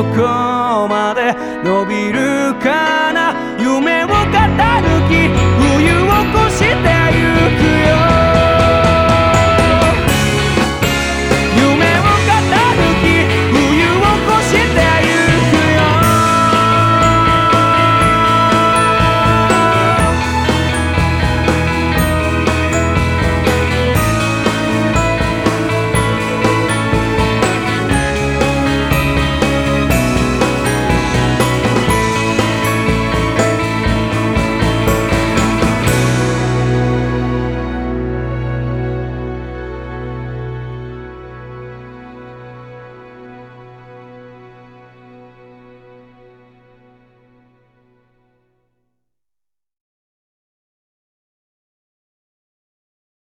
どこまで伸びるかな。夢を傾き冬を越してゆく。